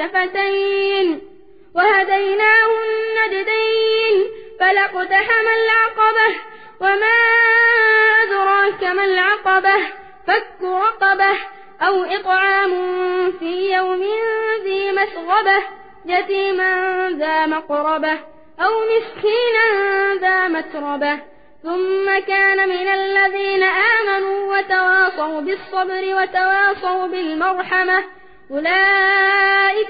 وشفتين وهديناه النجدين فلاقتحم العقبة وما أدراك ما العقبة فك رقبة أو إطعام في يوم ذي مسغبة يتيما ذا مقربة أو مسكينا ذا متربة ثم كان من الذين آمنوا وتواصوا بالصبر وتواصوا بالمرحمة أولئك